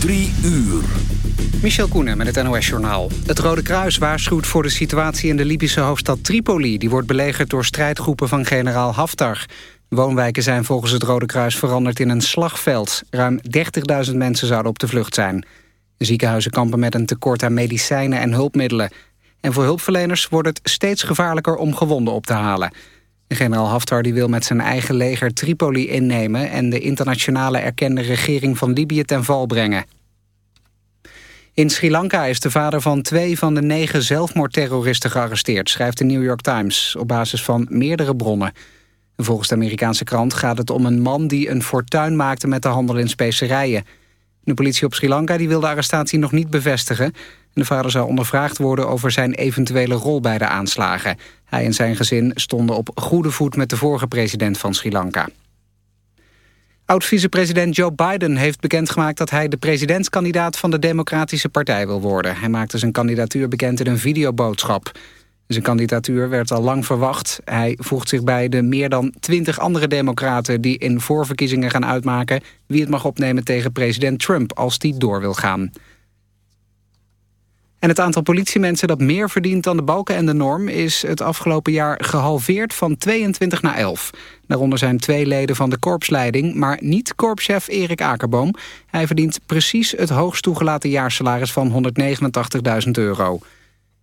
Drie uur. Michel Koenen met het NOS-journaal. Het Rode Kruis waarschuwt voor de situatie in de Libische hoofdstad Tripoli. Die wordt belegerd door strijdgroepen van generaal Haftar. Woonwijken zijn volgens het Rode Kruis veranderd in een slagveld. Ruim 30.000 mensen zouden op de vlucht zijn. Ziekenhuizen kampen met een tekort aan medicijnen en hulpmiddelen. En voor hulpverleners wordt het steeds gevaarlijker om gewonden op te halen. Generaal Haftar die wil met zijn eigen leger Tripoli innemen... en de internationale erkende regering van Libië ten val brengen. In Sri Lanka is de vader van twee van de negen zelfmoordterroristen gearresteerd... schrijft de New York Times op basis van meerdere bronnen. Volgens de Amerikaanse krant gaat het om een man... die een fortuin maakte met de handel in specerijen. De politie op Sri Lanka die wil de arrestatie nog niet bevestigen... De vader zou ondervraagd worden over zijn eventuele rol bij de aanslagen. Hij en zijn gezin stonden op goede voet met de vorige president van Sri Lanka. Oud-vicepresident Joe Biden heeft bekendgemaakt dat hij de presidentskandidaat van de Democratische Partij wil worden. Hij maakte zijn kandidatuur bekend in een videoboodschap. Zijn kandidatuur werd al lang verwacht. Hij voegt zich bij de meer dan twintig andere democraten die in voorverkiezingen gaan uitmaken wie het mag opnemen tegen president Trump als die door wil gaan. En het aantal politiemensen dat meer verdient dan de balken en de norm... is het afgelopen jaar gehalveerd van 22 naar 11. Daaronder zijn twee leden van de korpsleiding... maar niet korpschef Erik Akerboom. Hij verdient precies het hoogst toegelaten jaarsalaris van 189.000 euro.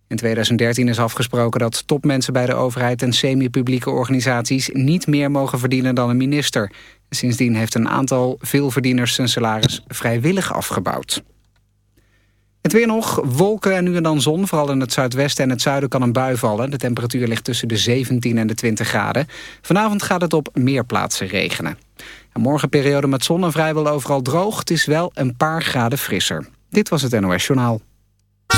In 2013 is afgesproken dat topmensen bij de overheid... en semi-publieke organisaties niet meer mogen verdienen dan een minister. Sindsdien heeft een aantal veelverdieners zijn salaris vrijwillig afgebouwd. Het weer nog, wolken en nu en dan zon. Vooral in het zuidwesten en het zuiden kan een bui vallen. De temperatuur ligt tussen de 17 en de 20 graden. Vanavond gaat het op meer plaatsen regenen. En morgen periode met zon en vrijwel overal droog. Het is wel een paar graden frisser. Dit was het NOS Journaal.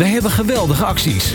Wij hebben geweldige acties.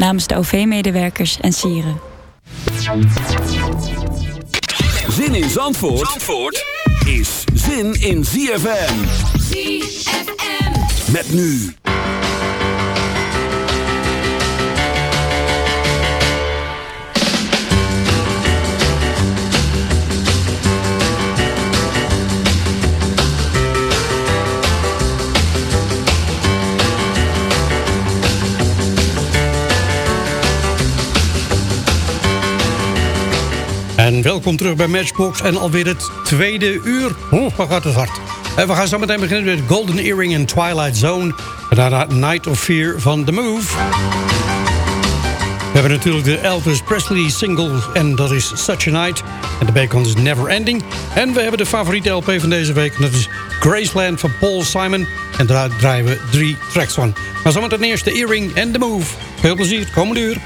namens de OV-medewerkers en sieren. Zin in Zandvoort, Zandvoort is zin in ZFM. ZFM. Met nu. En welkom terug bij Matchbox en alweer het tweede uur. Oh, wat gaat het hard. En we gaan zo meteen beginnen met Golden Earring en Twilight Zone. En daarna Night of Fear van The Move. We hebben natuurlijk de Elvis Presley single en dat is Such a Night. En de b is Never Ending. En we hebben de favoriete LP van deze week en dat is Graceland van Paul Simon. En daar draaien we drie tracks van. Maar zometeen eerst de Earring en The Move. Veel plezier, komende uur.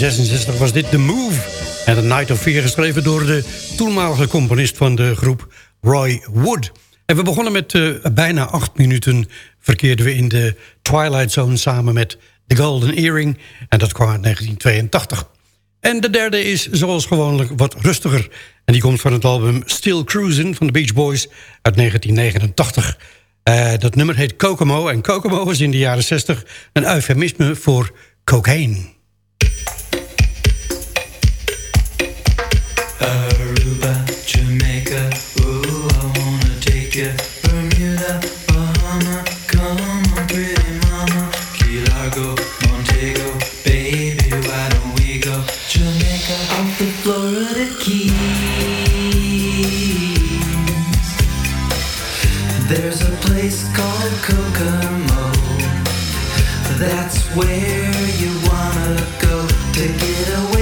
1966 was dit The Move. En The Night of Fear geschreven door de toenmalige componist van de groep Roy Wood. En we begonnen met eh, bijna acht minuten verkeerden we in de Twilight Zone samen met The Golden Earring. En dat kwam uit 1982. En de derde is zoals gewoonlijk wat rustiger. En die komt van het album Still Cruisin' van de Beach Boys uit 1989. Eh, dat nummer heet Kokomo en Kokomo was in de jaren 60 een eufemisme voor cocaine. place called Kokomo. That's where you wanna go to get away.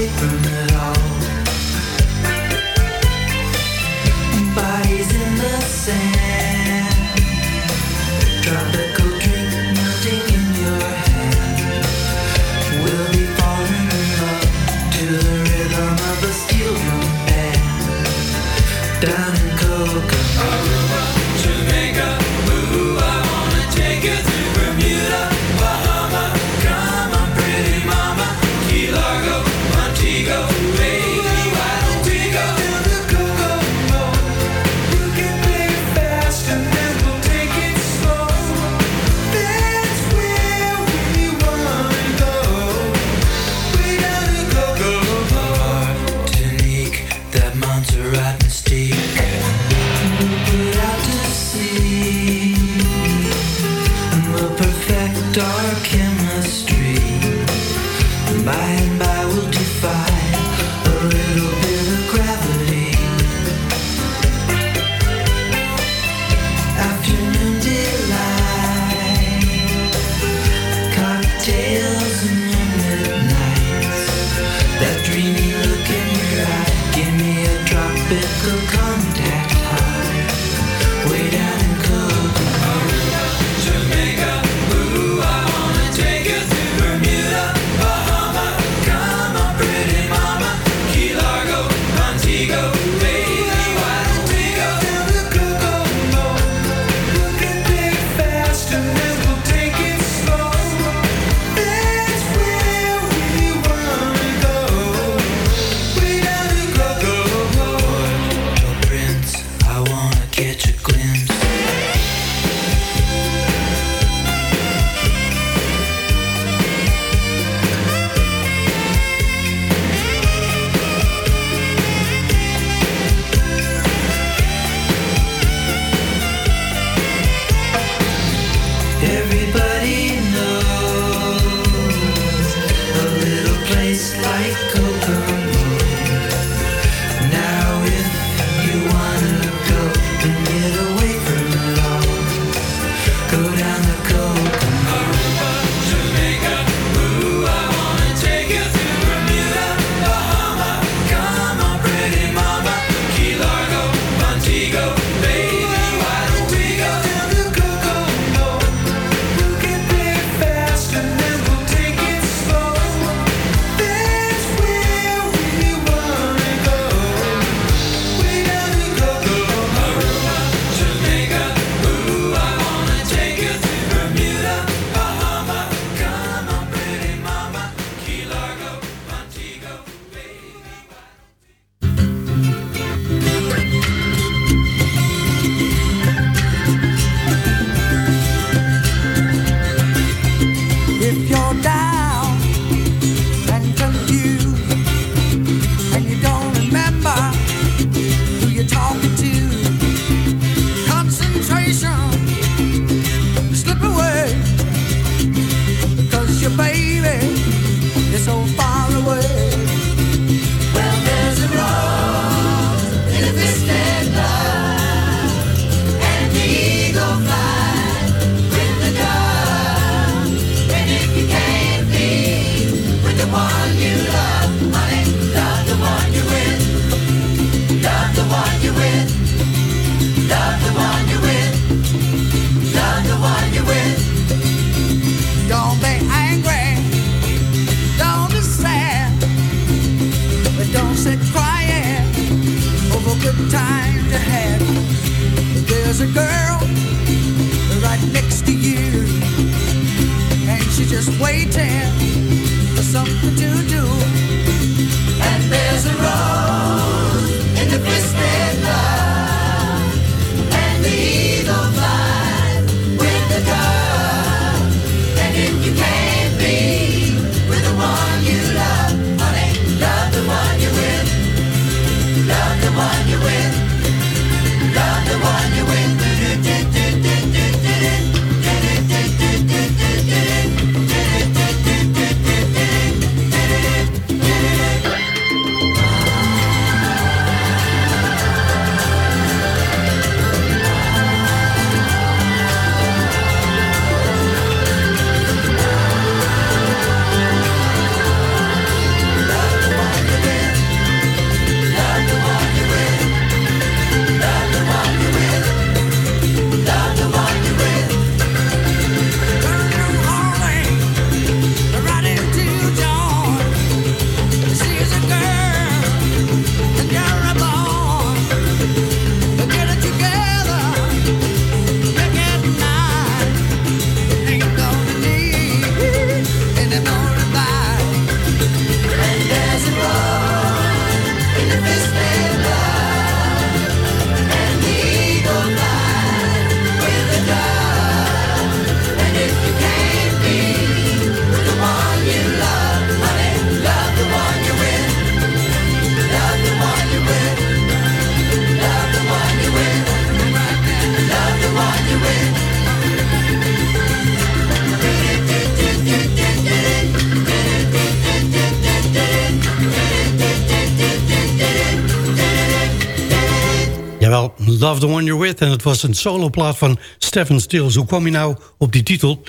Love the One You're With. En het was een soloplaat van Stephen Stills. Hoe kwam je nou op die titel?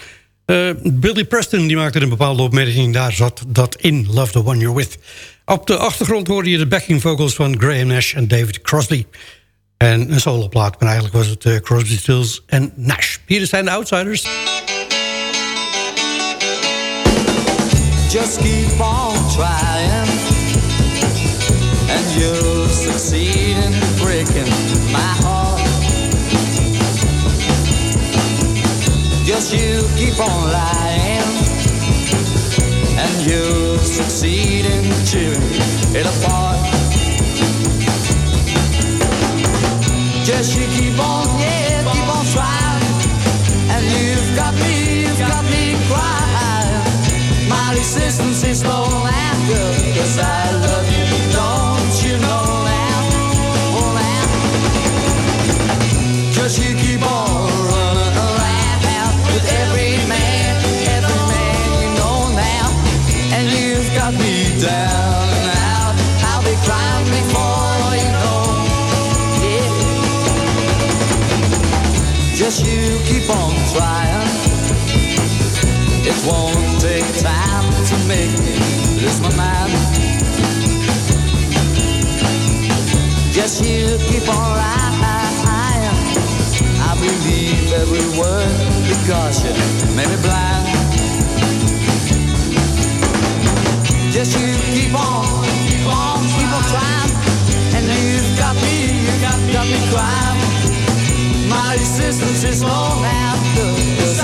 Eh, Billy Preston die maakte een bepaalde opmerking. Daar zat dat in, Love the One You're With. Op de achtergrond hoorde je de backing vocals van Graham Nash en David Crosby. En een soloplaat, maar eigenlijk was het eh, Crosby, Stills en Nash. Hier zijn de Outsiders. Just keep on trying, and you'll succeed in Just you keep on lying, and you'll succeed in tearing it apart. Just you keep on, keep on trying it won't take time to make me lose my mind. Just you keep on lying. I believe every word because you made me blind. Just you keep on, Everybody says that it's all after.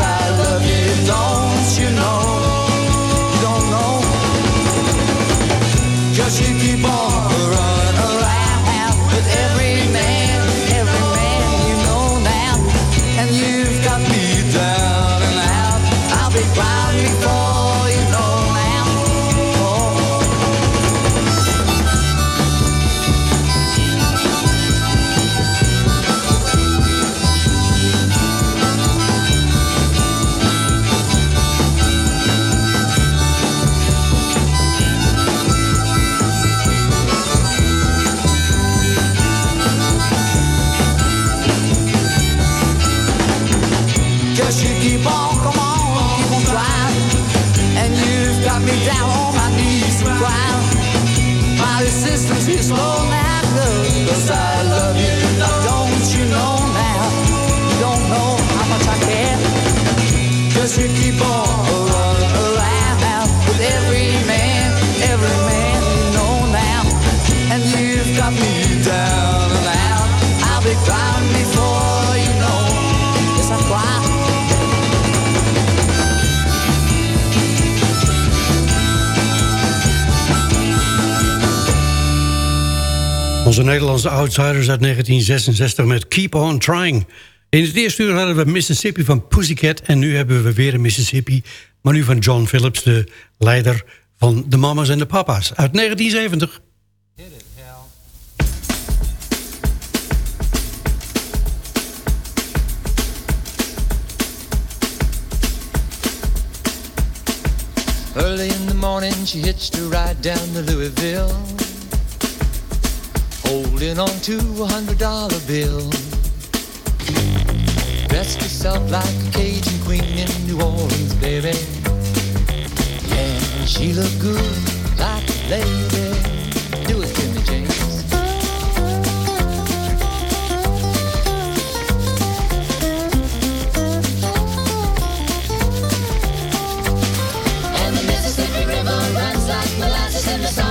Resistance is low now, cause I love you. Don't you know now? You don't know how much I care. Just you keep on Onze Nederlandse outsiders uit 1966 met Keep On Trying. In het eerste uur hadden we Mississippi van Pussycat... en nu hebben we weer een Mississippi... maar nu van John Phillips, de leider van de Mamas en de Papa's uit 1970. Early in the morning, she hitched ride down Louisville, holding on to a hundred dollar bill. Dressed herself like a Cajun queen in New Orleans, baby. Yeah, she looked good like a lady. Do it, Jimmy James. And the Mississippi River runs like molasses in the summertime.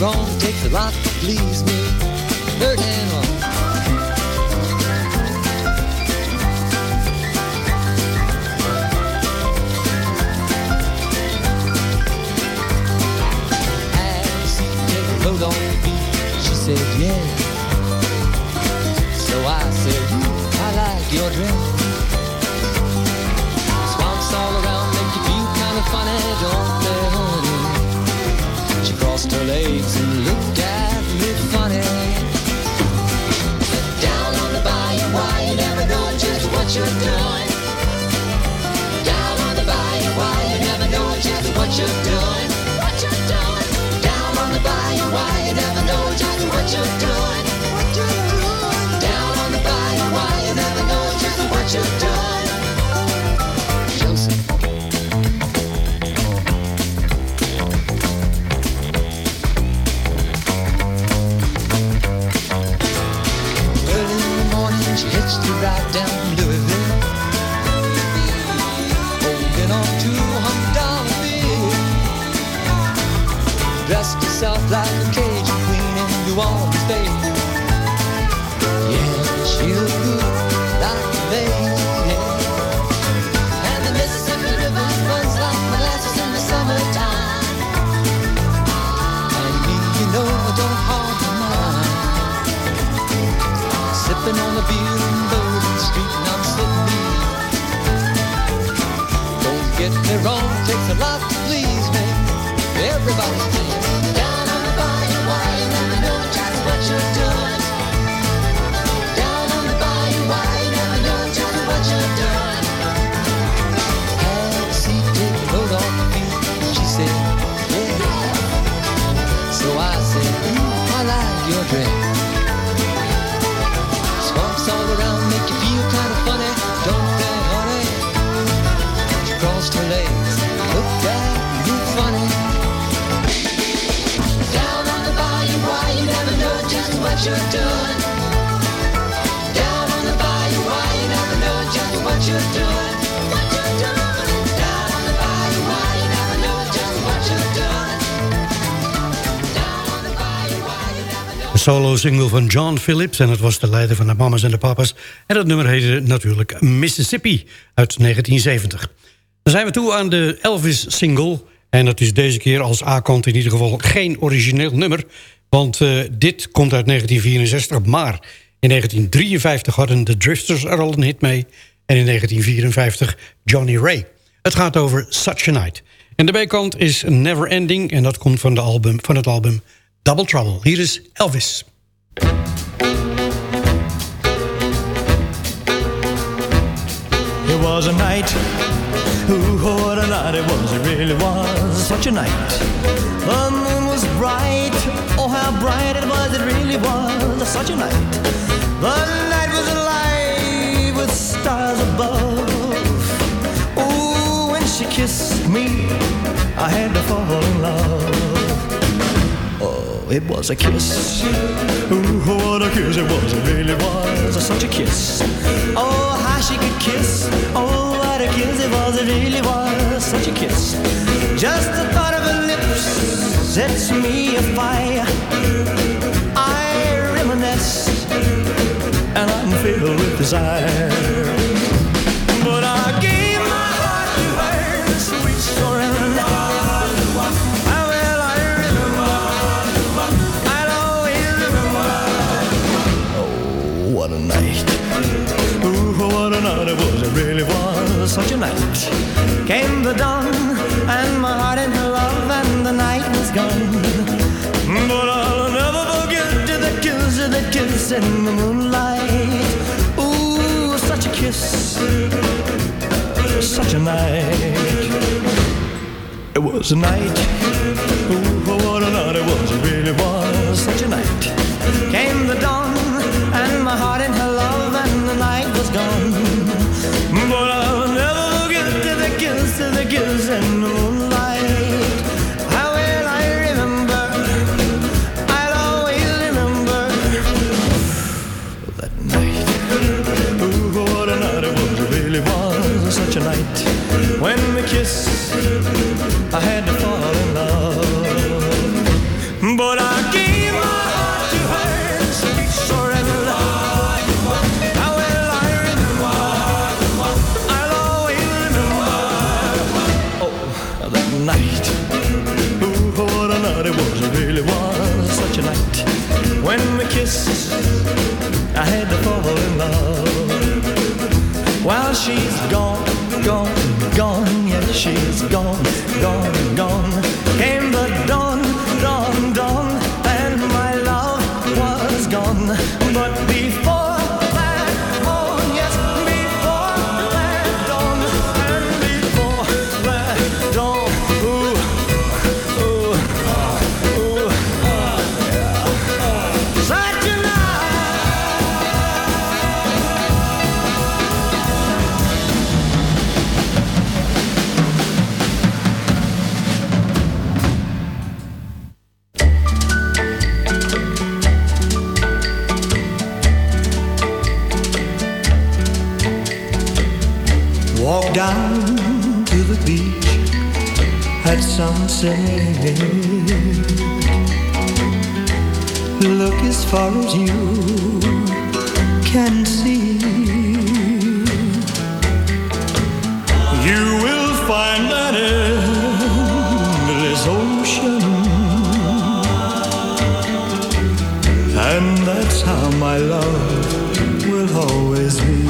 Wrong, takes a lot to please me. Third hand one. Has he take a load on me? Oh, she said, yeah. So I said, hmm, I like your dress. Swamps all around make you feel kind of funny, don't you're doing. Solo-single van John Phillips en het was de leider van de Mamas en de Papas. En dat nummer heette natuurlijk Mississippi uit 1970. Dan zijn we toe aan de Elvis-single. En dat is deze keer als A-kant in ieder geval geen origineel nummer. Want eh, dit komt uit 1964, maar in 1953 hadden de Drifters er al een hit mee. En in 1954 Johnny Ray. Het gaat over Such a Night. En de B-kant is Never Ending en dat komt van, de album, van het album Double Trouble. Hier is Elvis. It was a night, ooh, what a night it was, it really was such a night. The moon was bright, oh how bright it was, it really was such a night. The night was alive with stars above. Ooh, when she kissed me, I had to fall in love. It was a kiss. Ooh, what a kiss it was, it really was such a kiss. Oh, how she could kiss. Oh, what a kiss it was, it really was such a kiss. Just the thought of her lips sets me afire. I reminisce, and I'm filled with desire. Such a night. Came the dawn, and my heart in her love, and the night was gone. But I'll never forget the kiss, the kiss in the moonlight. Ooh, such a kiss, such a night. It was a night. She's gone, gone, gone, yeah, she's gone, gone, gone. Came the dawn, far as you can see. You will find that endless ocean. And that's how my love will always be.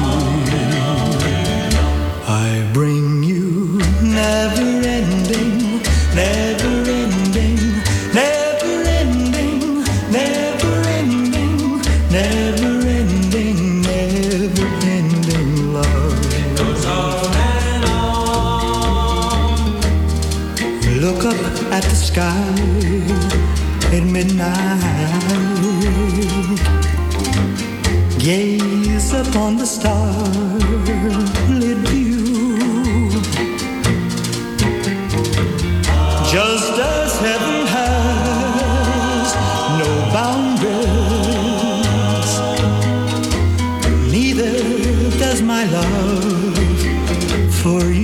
Sky at midnight. Gaze upon the starlit view. Just as heaven has no boundaries, neither does my love for you.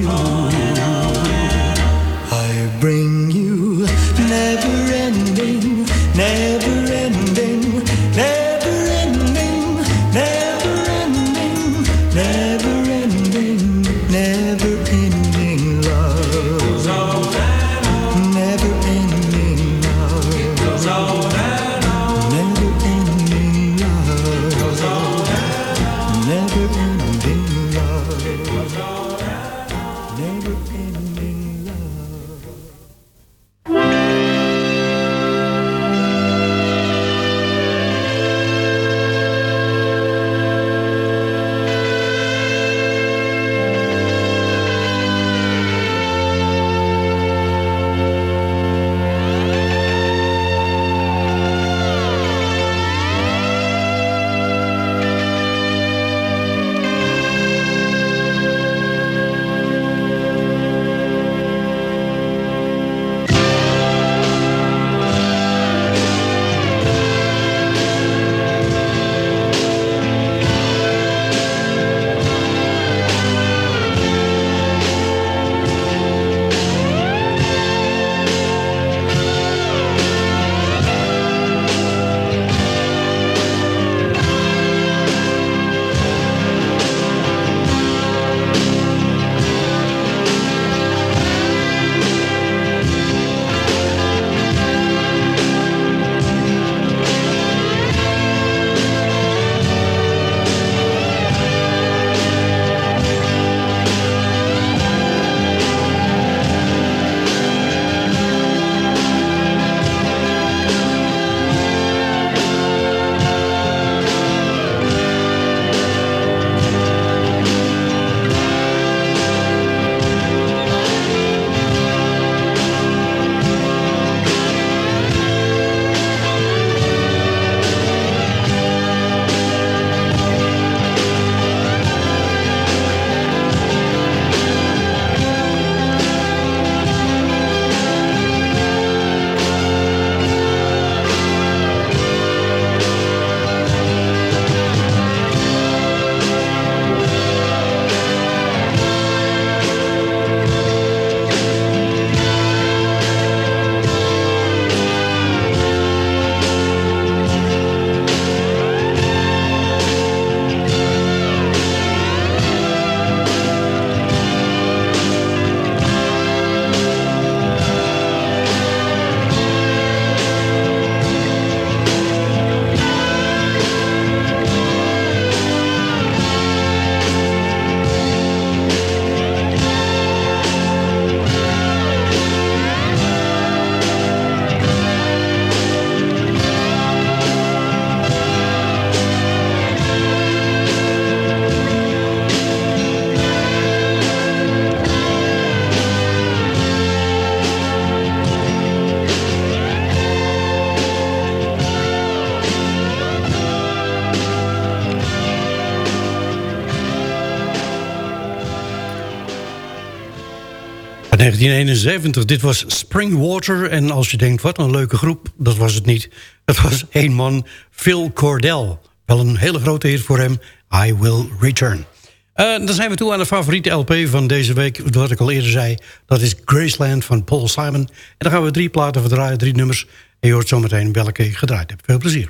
1971, dit was Springwater. En als je denkt, wat een leuke groep, dat was het niet. Het was één man, Phil Cordell. Wel een hele grote hit voor hem, I Will Return. Eh, dan zijn we toe aan de favoriete LP van deze week. Wat ik al eerder zei, dat is Graceland van Paul Simon. En dan gaan we drie platen verdraaien, drie nummers. En je hoort zometeen welke gedraaid heb. Veel plezier.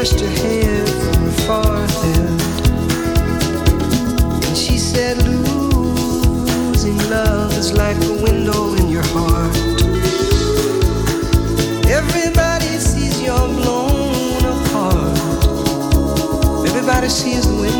Brushed her hair from her forehead. And she said, Losing love is like a window in your heart. Everybody sees you're blown apart. Everybody sees the wind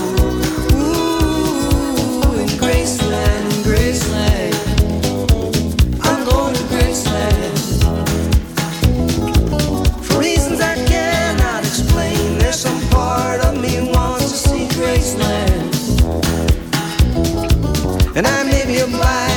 wasteland. And I may be a blind.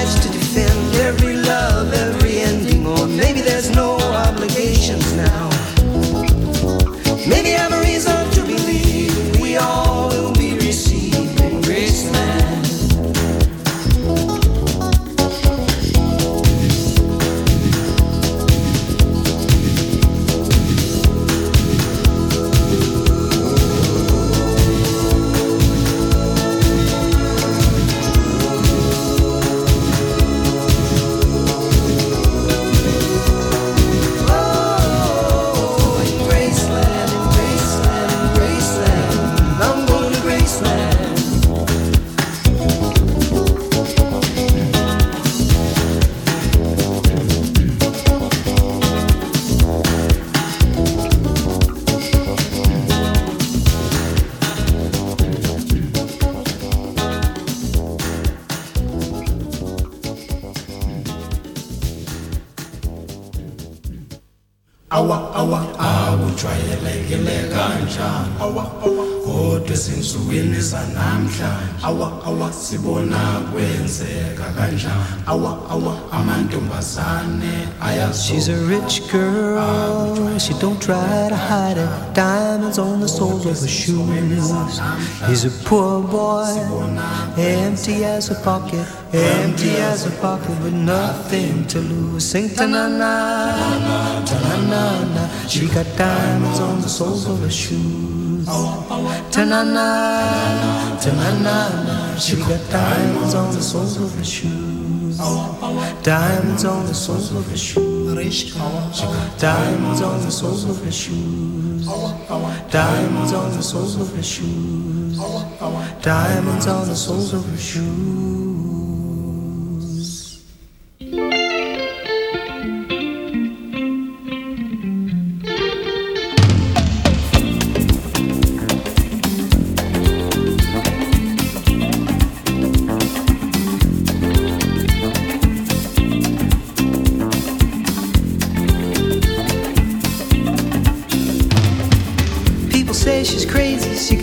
Ezinsukwini zanamhlanje sibona kwenzeka kanjani amantombazane She's a rich girl, she don't try to hide it. Diamonds on the soles of her shoes. He's a poor boy, empty as a pocket, empty as a pocket with nothing to lose. Sing ta na na, ta na na na. She got diamonds on the soles of her shoes. Ta na na, ta na na na. She got diamonds on the soles of her shoes. Diamonds on the soles of her shoes. Diamonds on the soles of her shoes. Diamonds on the soles of her shoes. Diamonds on the soles of her shoes.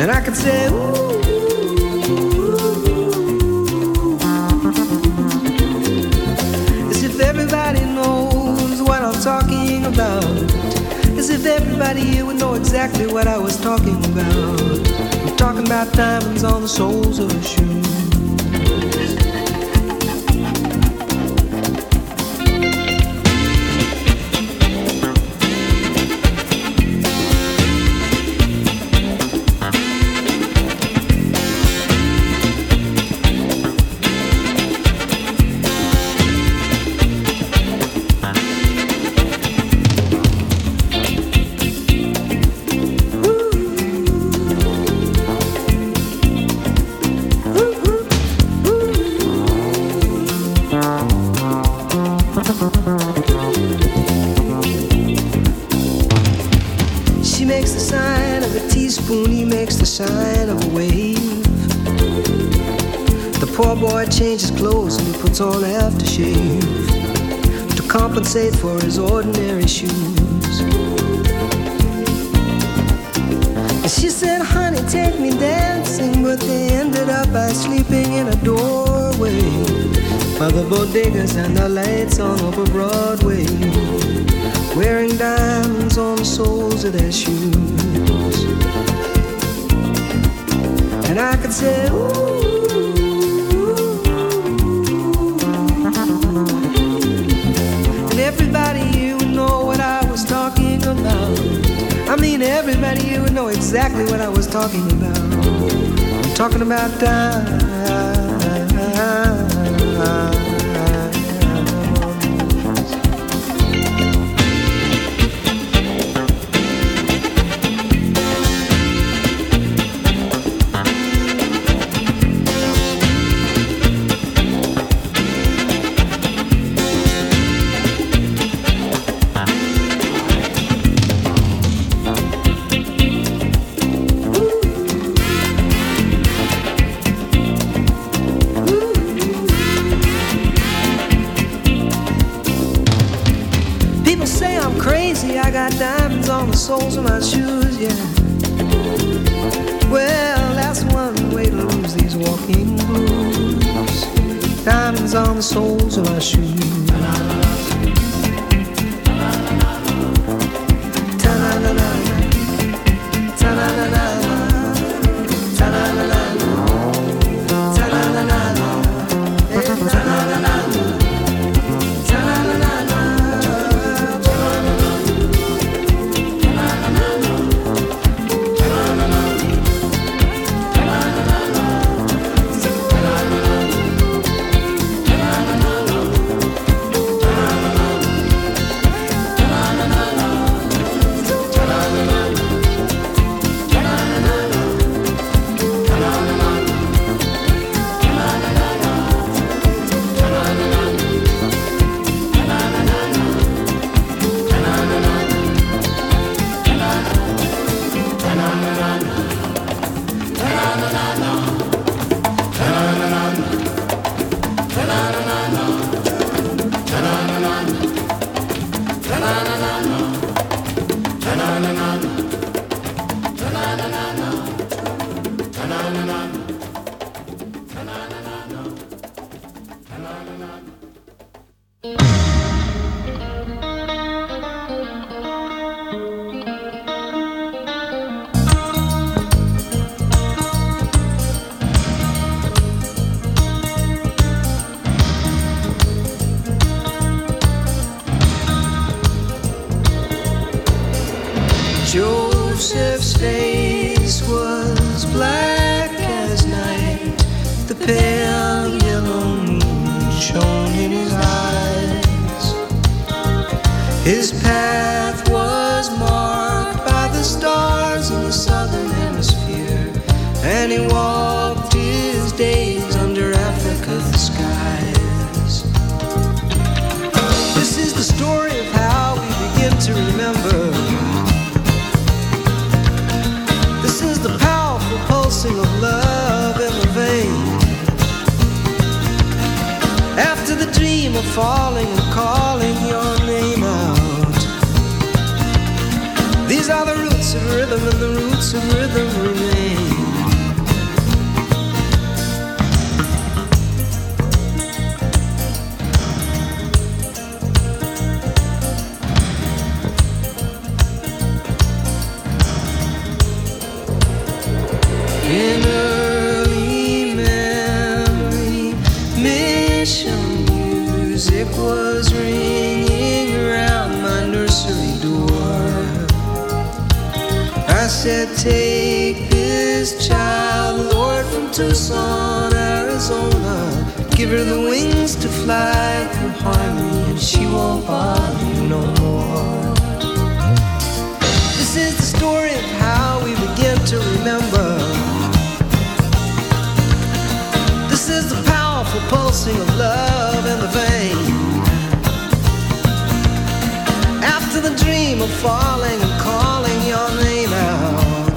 And I could say, Ooh. ooh. As if everybody knows what I'm talking about. As if everybody here would know exactly what I was talking about. I'm talking about diamonds on the soles of her shoes. Puts on aftershave to compensate for his ordinary shoes. And she said, honey, take me dancing, but they ended up by sleeping in a doorway by the bodegas and the lights on over Broadway wearing diamonds on the soles of their shoes. And I could say, ooh. I mean, everybody here would know exactly what I was talking about. I'm talking about diamonds. Take this child, Lord, from Tucson, Arizona. Give her the wings to fly through harmony, and she won't bother you no more. This is the story of how we begin to remember. Pulsing of love in the vein. After the dream of falling and calling your name out.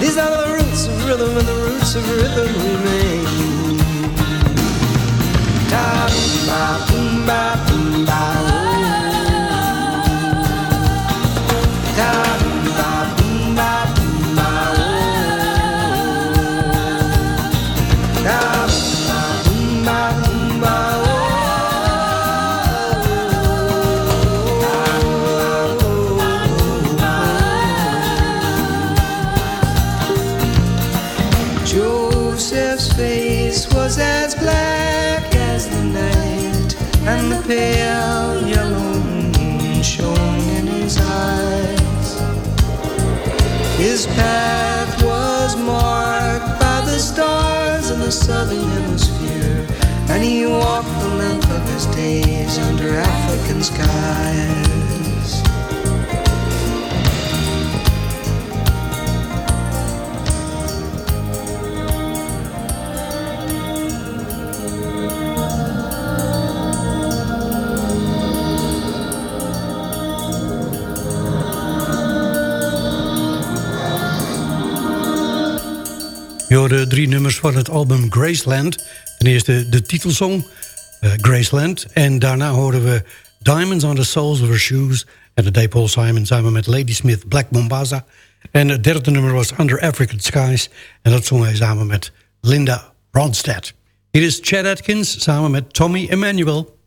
These are the roots of rhythm, and the roots of rhythm remain. Da ba boom ba boom ba under African drie nummers van het album Graceland. Ten eerste de titelsong, Graceland. En daarna hoorden we Diamonds on the Soles of Her Shoes. En dat deed Paul Simon samen met Ladysmith Black Mombasa. En het derde nummer was Under African Skies. En dat zong hij samen met Linda Ronstadt. Hier is Chad Atkins samen met Tommy Emmanuel.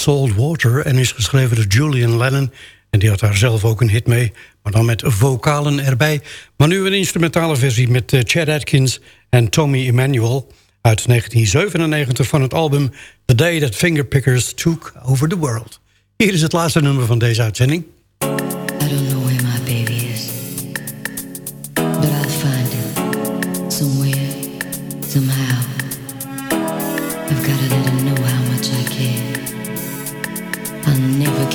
Salt Water en is geschreven door Julian Lennon. En die had daar zelf ook een hit mee, maar dan met vocalen erbij. Maar nu een instrumentale versie met eh, Chad Atkins en Tommy Emmanuel... uit 1997 van het album The Day That Fingerpickers Took Over the World. Hier is het laatste nummer van deze uitzending.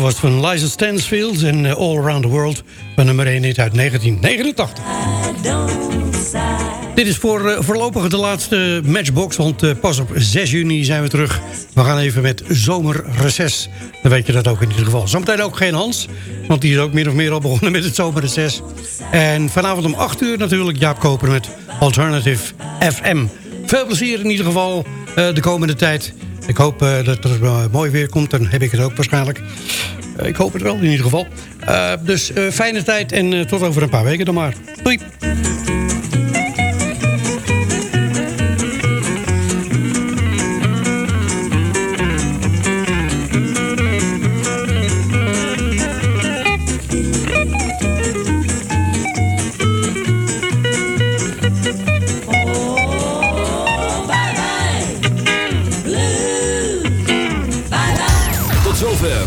Laatste was van Liza Stansfield en eh, All Around the World... van nummer 1 hit uit 1989. Dit is voor eh, voorlopig de laatste matchbox, want eh, pas op 6 juni zijn we terug. We gaan even met zomerreces. Dan weet je dat ook in ieder geval. Zometeen ook geen Hans, want die is ook meer of meer al begonnen met het zomerreces. En vanavond om 8 uur natuurlijk Jaap Koper met Alternative FM. Veel plezier in ieder geval de komende tijd. Ik hoop eh, dat er eh, mooi weer komt, dan heb ik het ook waarschijnlijk. Eh, ik hoop het wel in ieder geval. Dus fijne tijd en tot over een paar weken dan maar. Doei!